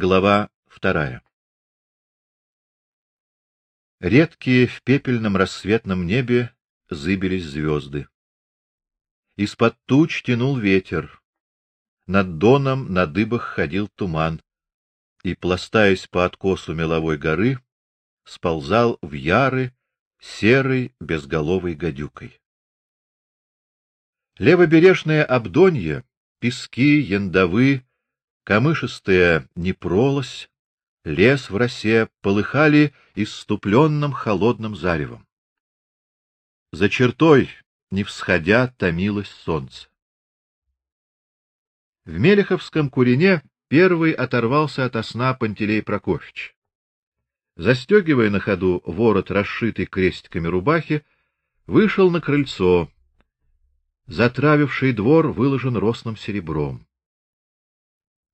Глава вторая. Редкие в пепельном рассветном небе зыбились звезды. Из-под туч тянул ветер. Над доном на дыбах ходил туман, и, пластаясь по откосу меловой горы, сползал в яры серой безголовой гадюкой. Левобережное Абдонье, пески, яндовы, камышистая непролось, лес в росе полыхали иступленным холодным заревом. За чертой, не всходя, томилось солнце. В Мелеховском курине первый оторвался от сна Пантелей Прокофьевич. Застегивая на ходу ворот расшитый крестиками рубахи, вышел на крыльцо. Затравивший двор выложен росным серебром.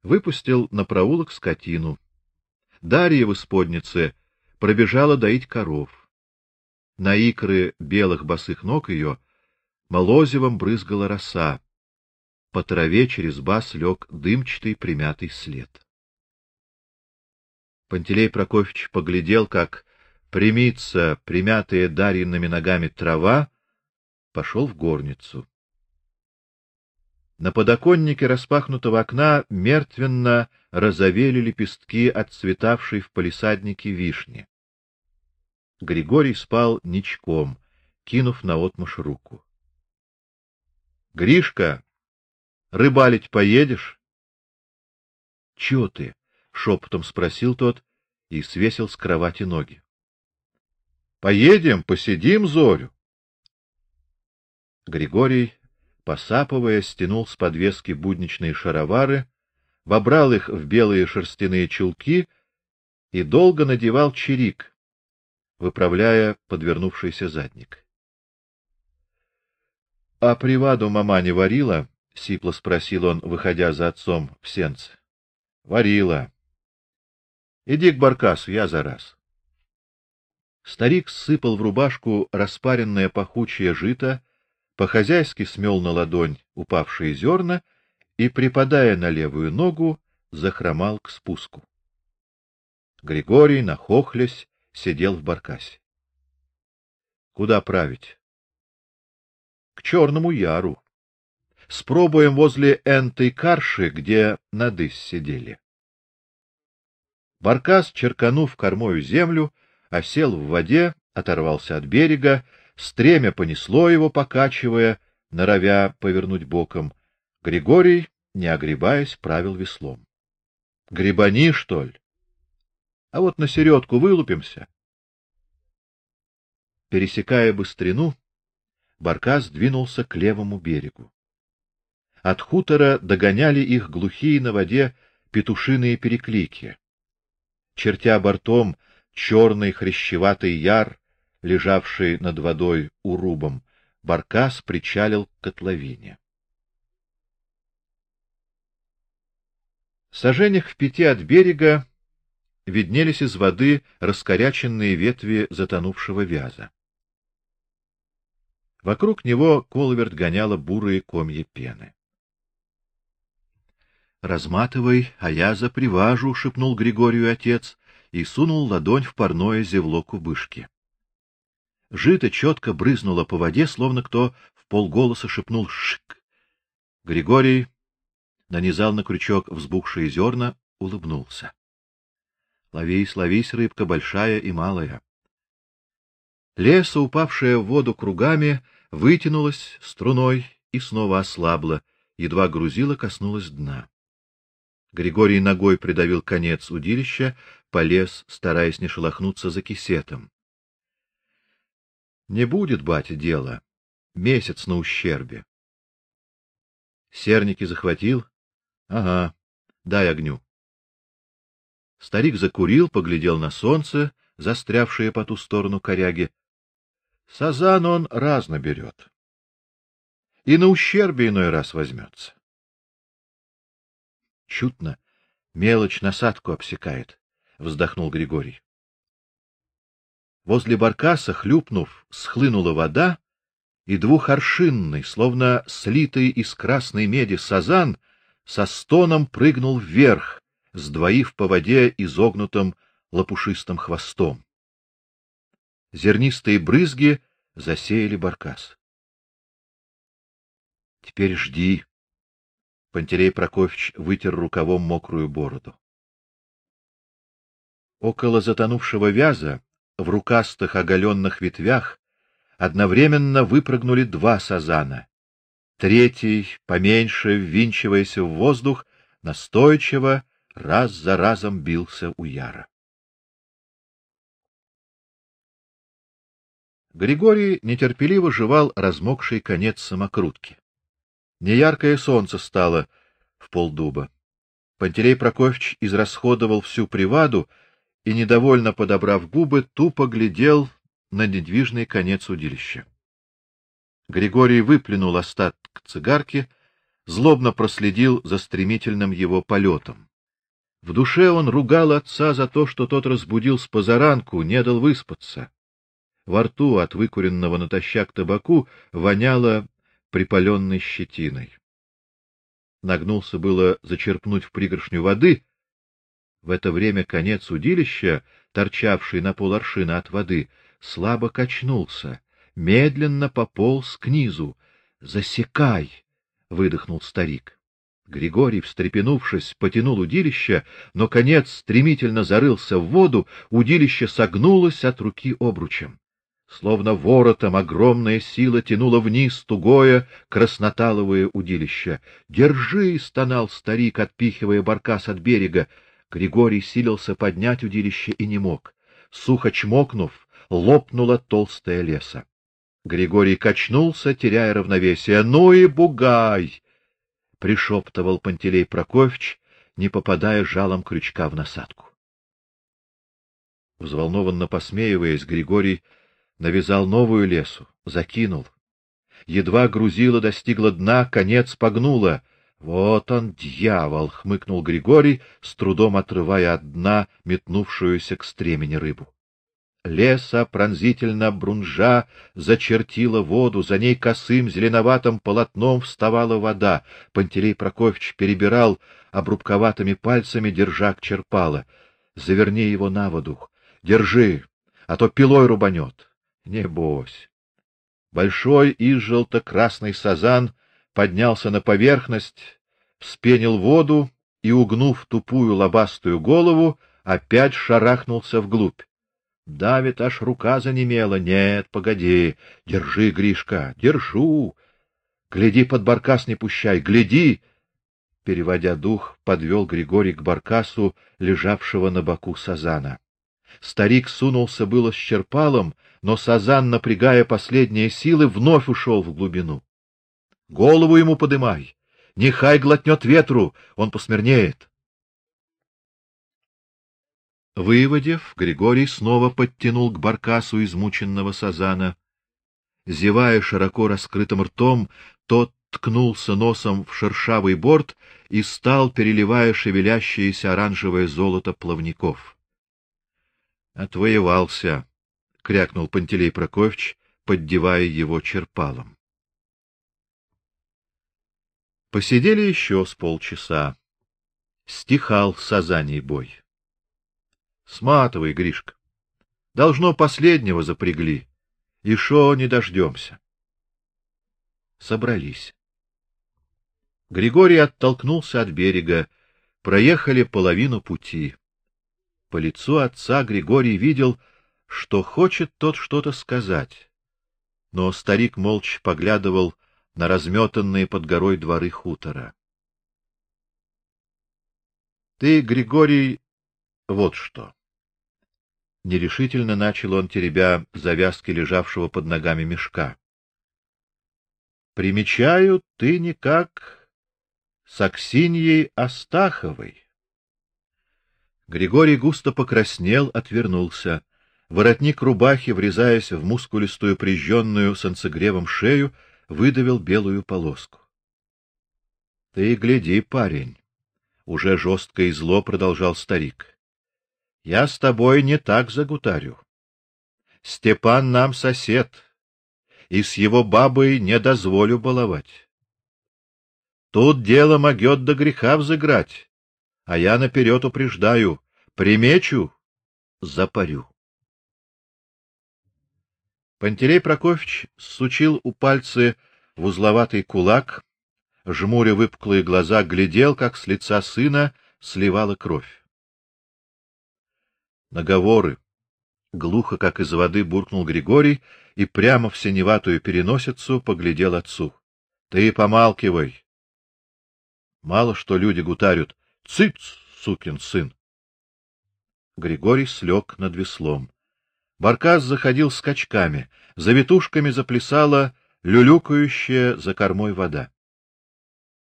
Выпустил на проулок скотину. Дарья в исподнице пробежала доить коров. На икры белых босых ног ее молозивом брызгала роса. По траве через бас лег дымчатый примятый след. Пантелей Прокофьевич поглядел, как примится примятая Дарьиными ногами трава, пошел в горницу. На подоконнике распахнутого окна мертвенно розовели лепестки отцветавшей в палисаднике вишни. Григорий спал ничком, кинув на отмашь руку. Гришка, рыбалить поедешь? Чего ты? шепотом спросил тот и свесил с кровати ноги. Поедем, посидим зорю. Григорий посапывая, стянул с подвески будничные шаровары, вобрал их в белые шерстяные чулки и долго надевал чирик, выправляя подвернувшийся задник. — А приваду мама не варила? — сипло спросил он, выходя за отцом в сенце. — Варила. — Иди к баркасу, я за раз. Старик сыпал в рубашку распаренное пахучее жито, по-хозяйски смел на ладонь упавшие зерна и, припадая на левую ногу, захромал к спуску. Григорий, нахохлясь, сидел в баркасе. Куда править? К Черному яру. Спробуем возле энтой карши, где надыс сидели. Баркас, черканув кормою землю, осел в воде, оторвался от берега Стремя понесло его, покачивая, норовя повернуть боком. Григорий, не огребаясь, правил веслом. Грибани, что ли? А вот на середку вылупимся. Пересекая быстрину, Баркас двинулся к левому берегу. От хутора догоняли их глухие на воде петушиные переклики. Чертя бортом черный хрящеватый яр лежавший над водой урубом, баркас причалил к котловине. В саженях в пяти от берега виднелись из воды раскоряченные ветви затонувшего вяза. Вокруг него колверт гоняла бурые комья пены. Разматывай, а я заприважу, шепнул Григорию отец и сунул ладонь в парное зевло кубышки. Жито четко брызнуло по воде, словно кто в полголоса шепнул «шик». Григорий нанизал на крючок взбухшие зерна, улыбнулся. Ловись, ловись, рыбка большая и малая. Леса, упавшая в воду кругами, вытянулась струной и снова ослабла, едва грузила коснулась дна. Григорий ногой придавил конец удилища, полез, стараясь не шелохнуться за кисетом. Не будет, батя, дела. Месяц на ущербе. Серники захватил? Ага. Дай огню. Старик закурил, поглядел на солнце, застрявшее по ту сторону коряги. Сазан он разно берет. И на ущербе иной раз возьмется. Чутно, мелочь насадку обсекает, вздохнул Григорий. Возле баркаса, хлюпнув, схлынула вода, и двухоршинный, словно слитый из красной меди сазан, со стоном прыгнул вверх, сдвоив по воде изогнутым лопушистым хвостом. Зернистые брызги засеяли баркас. Теперь жди. Пантелей Прокофьевич вытер рукавом мокрую бороду. Около затонувшего вяза, в рукастых оголенных ветвях, одновременно выпрыгнули два сазана. Третий, поменьше, ввинчиваясь в воздух, настойчиво раз за разом бился у Яра. Григорий нетерпеливо жевал размокший конец самокрутки. Неяркое солнце стало в полдуба. Пантелей Прокофьевич израсходовал всю приваду и недовольно подобрав губы, тупо глядел на недвижный конец удилища. Григорий выплюнул остаток цигарки, злобно проследил за стремительным его полетом. В душе он ругал отца за то, что тот разбудил с позаранку, не дал выспаться. Во рту от выкуренного натощак табаку воняло припаленной щетиной. Нагнулся было зачерпнуть в пригоршню воды. В это время конец удилища, торчавший на поларшина от воды, слабо качнулся, медленно пополз к низу. "Засекай", выдохнул старик. Григорий, встрепенувшись, потянул удилище, но конец стремительно зарылся в воду, удилище согнулось от руки обручем. Словно воротом огромная сила тянула вниз тугое красноталовое удилище. "Держи!" стонал старик, отпихивая баркас от берега. Григорий силился поднять удилище и не мог. Сухо чмокнув, лопнула толстая леса. Григорий качнулся, теряя равновесие. "Ну и бугай!" пришептывал Пантелей Прокофьевич, не попадая жалом крючка в насадку. Взволнованно посмеиваясь, Григорий навязал новую лесу, закинул. Едва грузила достигла дна, конец погнула. Вот он, дьявол, хмыкнул Григорий, с трудом отрывая от дна метнувшуюся к стремени рыбу. Леса пронзительно брунжа зачертила воду, за ней косым зеленоватым полотном вставала вода. Пантелей Прокофьевич перебирал обрубковатыми пальцами держак черпала. Заверни его на воду. Держи, а то пилой рубанет. Небось. Большой и желто-красный сазан поднялся на поверхность, вспенил воду и, угнув тупую лобастую голову, опять шарахнулся вглубь. Давит аж рука занемела. Нет, погоди. Держи, Гришка, держу. Гляди под баркас не пущай, гляди. Переводя дух, подвел Григорий к баркасу, лежавшего на боку сазана. Старик сунулся было с черпалом, но сазан, напрягая последние силы, вновь ушел в глубину. Голову ему подымай, нехай глотнет ветру, он посмирнеет. Выводив, Григорий снова подтянул к баркасу измученного сазана. Зевая широко раскрытым ртом, тот ткнулся носом в шершавый борт и стал, переливая шевелящееся оранжевое золото плавников. Отвоевался, крякнул Пантелей Прокофьевич, поддевая его черпалом. Посидели еще с полчаса. Стихал сазаний бой. Сматывай, Гришка. Должно последнего запрягли. Шо не дождемся. Собрались. Григорий оттолкнулся от берега, проехали половину пути. По лицу отца Григорий видел, что хочет тот что-то сказать. Но старик молча поглядывал на разметанные под горой дворы хутора. Ты, Григорий, вот что. Нерешительно начал он, теребя завязки лежавшего под ногами мешка. Примечаю, ты никак с Аксиньей Астаховой. Григорий густо покраснел, отвернулся. Воротник рубахи, врезаясь в мускулистую прижженную солнцегревом шею, выдавил белую полоску. Ты гляди, парень, уже жестко и зло продолжал старик. Я с тобой не так загутарю. Степан нам сосед, и с его бабой не дозволю баловать. Тут дело могёт до греха взыграть. А я наперед упреждаю, примечу, запарю. Пантелей Прокофьевич сучил у пальцы в узловатый кулак, жмуря выпуклые глаза, глядел, как с лица сына сливала кровь. Наговоры. Глухо, как из воды, буркнул Григорий и прямо в синеватую переносицу поглядел отцу. Ты помалкивай. Мало что люди гутарят. Цыц, сукин сын. Григорий слег над веслом. Баркас заходил скачками, за ветушками заплясала люлюкающая за кормой вода.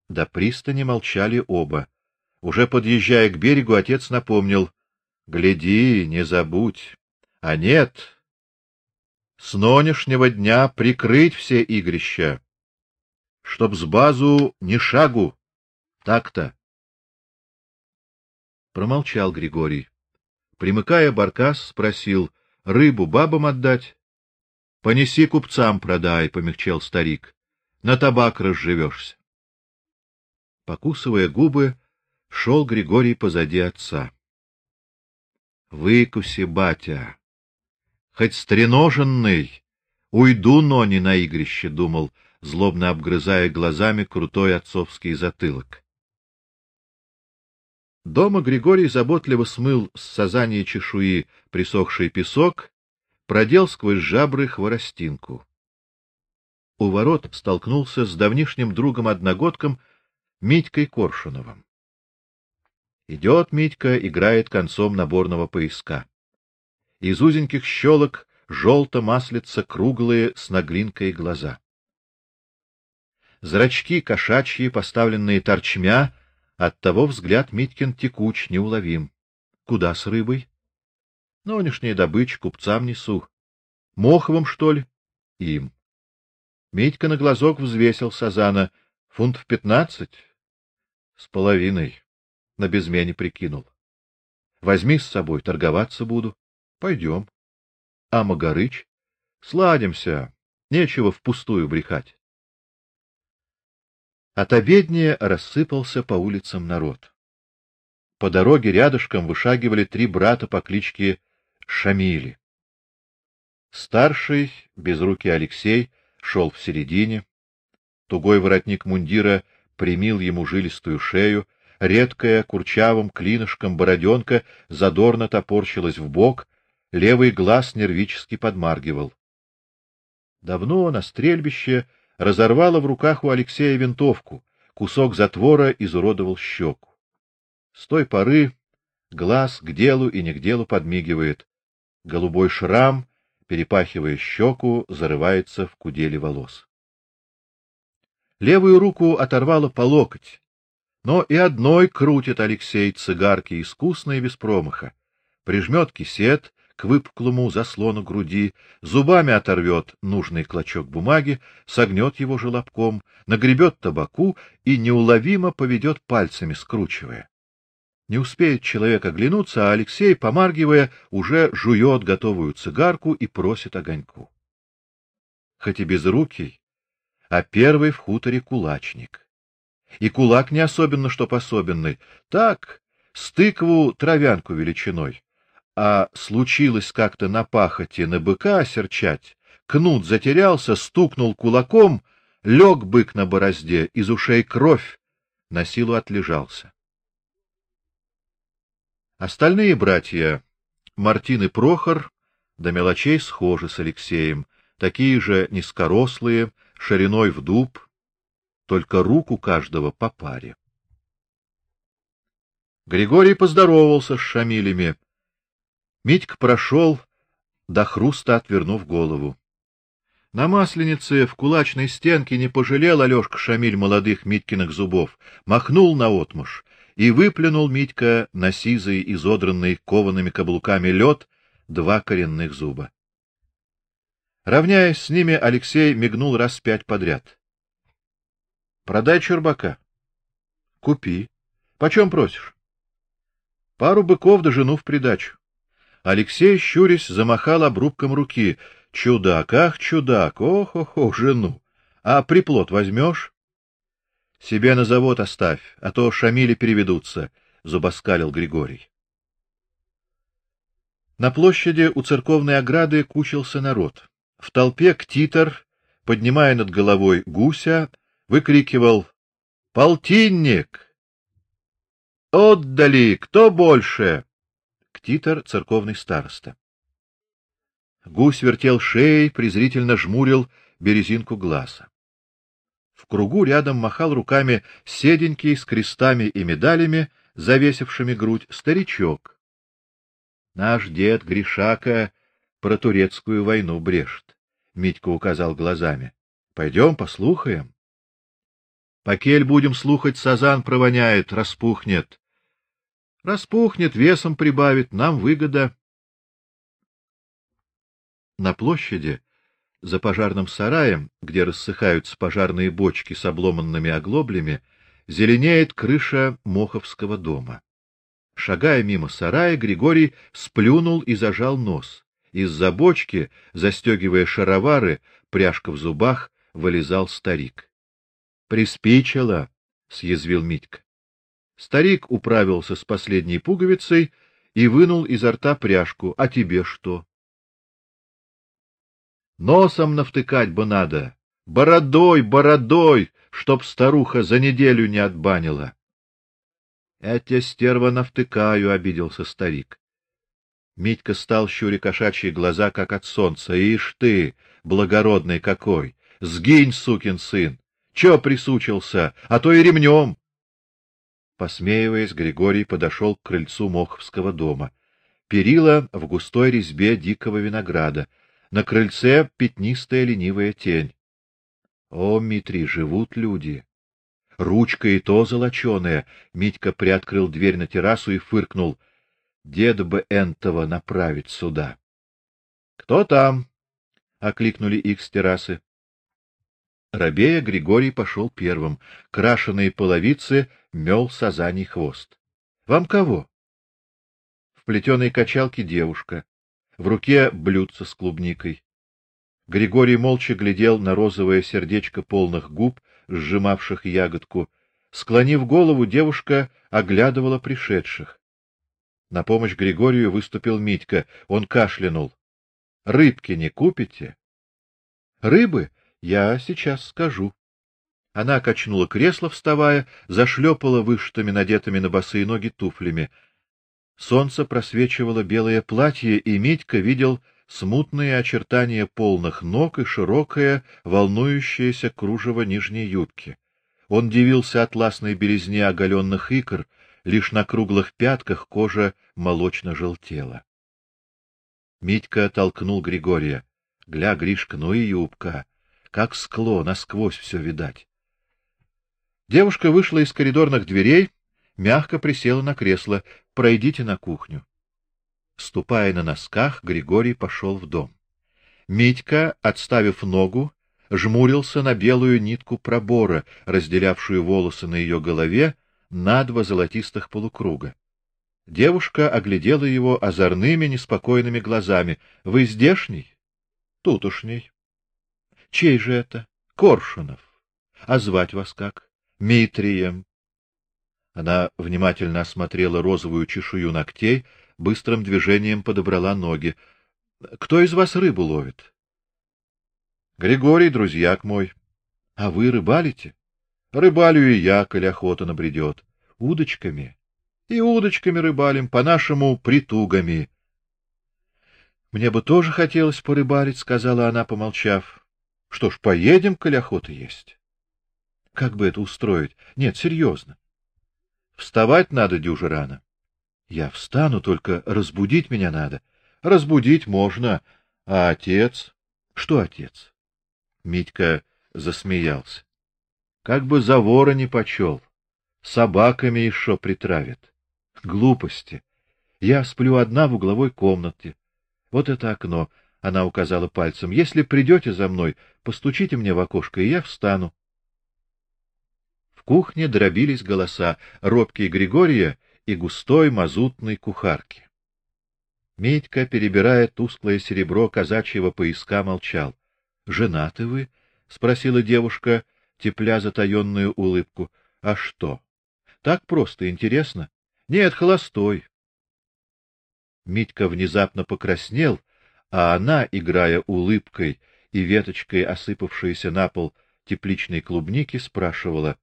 До пристани молчали оба. Уже подъезжая к берегу, отец напомнил: "Гляди, не забудь. А нет, с нонешнего дня прикрыть все игрища, чтоб с базу ни шагу. Так-то". Промолчал Григорий. Примыкая Баркас, спросил: "Рыбу бабам отдать?" Понеси купцам продай, помягчел старик. На табак разживешься. Покусывая губы, шел Григорий позади отца. Выкуси, батя. Хоть стреноженный, уйду, но не на игрище, думал, злобно обгрызая глазами крутой отцовский затылок. Дома Григорий заботливо смыл с сазания чешуи присохший песок продел сквозь жабры хворостинку. У ворот столкнулся с давнишним другом-одногодком Митькой Коршуновым. Идет Митька, играет концом наборного пояска. Из узеньких щелок желто маслятся круглые с наглинкой глаза. Зрачки кошачьи, поставленные торчмя, оттого взгляд Митькин текуч, неуловим. Куда с рыбой? Нонешняя добыча купцам несу. Моховым, что ли? Им. Митька на глазок взвесил сазана. Фунтов пятнадцать? С половиной. На безмене прикинул. Возьми с собой, торговаться буду. Пойдем. А Магарыч? Сладимся. Нечего впустую брехать. От обедня рассыпался по улицам народ. По дороге рядышком вышагивали три брата по кличке Шамили. Старший, безрукий Алексей, шел в середине. Тугой воротник мундира примил ему жилистую шею, редкая курчавым клинышком бороденка задорно топорщилась в бок, левый глаз нервически подмаргивал. Давно на стрельбище разорвало в руках у Алексея винтовку, кусок затвора изуродовал щеку. С той поры глаз к делу и не к делу подмигивает. Голубой шрам, перепахивая щеку, зарывается в кудели волос. Левую руку оторвало по локоть, но и одной крутит Алексей цигарки искусно и без промаха. Прижмет кисет к выпуклому заслону груди, зубами оторвет нужный клочок бумаги, согнет его желобком, нагребет табаку и неуловимо поведет пальцами, скручивая. Не успеет человек оглянуться, а Алексей, помаргивая, уже жует готовую цигарку и просит огоньку. Хоть и безрукий, а первый в хуторе кулачник. И кулак не особенно что пособенный, так, стыкву травянку величиной. А случилось как-то на пахоте на быка осерчать, кнут затерялся, стукнул кулаком, лег бык на борозде, из ушей кровь, на силу отлежался. Остальные братья, Мартин и Прохор, до мелочей схожи с Алексеем, такие же низкорослые, шириной в дуб, только рук у каждого по паре. Григорий поздоровался с Шамилями. Митька прошел, до хруста отвернув голову. На масленице в кулачной стенке не пожалел Алёшка Шамиль молодых Миткиных зубов, махнул наотмашь, и выплюнул Митька на сизый, изодранный коваными каблуками лед два коренных зуба. Равняясь с ними, Алексей мигнул раз пять подряд. Продай чурбака. Купи. Почем просишь? Пару быков да жену в придачу. Алексей щурясь замахал обрубком руки. Чудак, ах, чудак, ох-охо, жену. А приплод возьмешь? Себе на завод оставь, а то шамили переведутся. зубоскалил Григорий. На площади у церковной ограды кучился народ. В толпе ктитор, поднимая над головой гуся, выкрикивал: "Полтинник! Отдали, кто больше?" Ктитор церковный староста. Гусь вертел шеей, презрительно жмурил березинку глаза. В кругу рядом махал руками седенький с крестами и медалями, завесившими грудь, старичок. Наш дед Гришака про турецкую войну брешет. Митька указал глазами. Пойдем послухаем. Покель будем слухать, сазан провоняет, распухнет. Распухнет, весом прибавит, нам выгода. На площади за пожарным сараем, где рассыхаются пожарные бочки с обломанными оглоблями, зеленеет крыша Моховского дома. Шагая мимо сарая, Григорий сплюнул и зажал нос. Из-за бочки, застегивая шаровары, пряжка в зубах, вылезал старик. Приспичило, съязвил Митька. Старик управился с последней пуговицей и вынул изо рта пряжку. А тебе что? Носом навтыкать бы надо, бородой, бородой, чтоб старуха за неделю не отбанила. Эти стерва навтыкаю, обиделся старик. Митька стал щуря кошачьи глаза, как от солнца. Ишь ты, благородный какой! Сгинь, сукин сын! Че присучился, а то и ремнем!» Посмеиваясь, Григорий подошел к крыльцу Моховского дома. Перила в густой резьбе дикого винограда — на крыльце пятнистая ленивая тень. О, Митрий, живут люди. Ручка и то золоченая. Митька приоткрыл дверь на террасу и фыркнул: "Дед бы энтова направить сюда". "Кто там?" окликнули их с террасы. Рабея Григорий пошел первым. Крашеные половицы мел сазаний хвост. Вам кого? В плетеной качалке девушка в руке блюдце с клубникой. Григорий молча глядел на розовое сердечко полных губ, сжимавших ягодку. Склонив голову, девушка оглядывала пришедших. На помощь Григорию выступил Митька. Он кашлянул. Рыбки не купите? Рыбы я сейчас скажу. Она качнула кресло, вставая, зашлепала вышитыми надетыми на босые ноги туфлями. Солнце просвечивало белое платье, и Митька видел смутные очертания полных ног и широкое, волнующееся кружево нижней юбки. Он дивился атласной белизне оголенных икр, лишь на круглых пятках кожа молочно желтела. Митька толкнул Григория. Гля, Гришка, ну и юбка, как скло, насквозь все видать. Девушка вышла из коридорных дверей, мягко присела на кресло. Пройдите на кухню. Ступая на носках, Григорий пошел в дом. Митька, отставив ногу, жмурился на белую нитку пробора, разделявшую волосы на ее голове на два золотистых полукруга. Девушка оглядела его озорными, неспокойными глазами. Вы здешний? Тутушний. Чей же это? Коршунов. А звать вас как? Митрием. Она внимательно осмотрела розовую чешую ногтей, быстрым движением подобрала ноги. Кто из вас рыбу ловит? Григорий, друзьяк мой. А вы рыбалите? Рыбалю и я, коли охота набредет. Удочками. И удочками рыбалим, по-нашему притугами. Мне бы тоже хотелось порыбалить, сказала она, помолчав. Что ж, поедем, коли охота есть. Как бы это устроить? Нет, серьезно. Вставать надо дюже рано. Я встану, только разбудить меня надо. Разбудить можно, а отец? Что отец? Митька засмеялся. Как бы за вора не почел. Собаками еще притравит. Глупости. Я сплю одна в угловой комнате. Вот это окно, она указала пальцем. Если придете за мной, постучите мне в окошко, и я встану кухне дробились голоса робкий Григория и густой мазутной кухарки. Митька, перебирая тусклое серебро казачьего пояска, молчал. "Женаты вы?" спросила девушка, тепля затаённую улыбку. "А что? Так просто интересно. Нет, холостой. Митька внезапно покраснел, а она, играя улыбкой и веточкой осыпавшейся на пол тепличной клубники, спрашивала: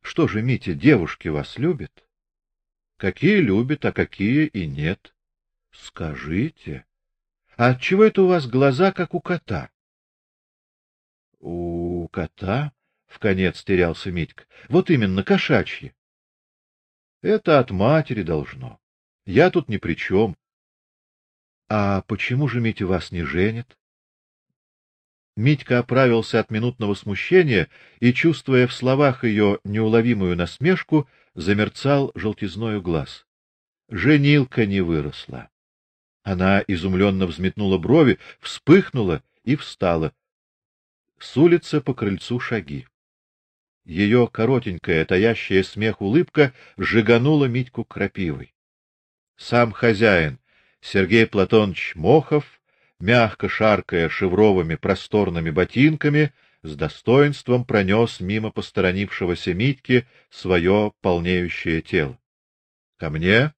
"Что же, Митя, девушки вас любят?" "Какие любят, а какие и нет." "Скажите, а отчего это у вас глаза как у кота?" "У кота?" В конец терялся Митька. Вот именно, кошачьи. Это от матери должно. Я тут ни при чем. А почему же Митя вас не женит? Митька оправился от минутного смущения и, чувствуя в словах ее неуловимую насмешку, замерцал желтизною глаз. Женилка не выросла. Она изумленно взметнула брови, вспыхнула и встала. С улицы по крыльцу шаги. Ее коротенькая, таящая смех улыбка сжиганула Митьку крапивой. Сам хозяин, Сергей Платонович Мохов, мягко шаркая шевровыми просторными ботинками, с достоинством пронес мимо посторонившегося Митьки свое полнеющее тело. Ко мне?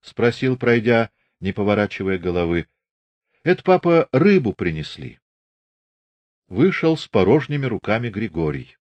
спросил, пройдя, не поворачивая головы. Это папа рыбу принесли. Вышел с порожними руками Григорий.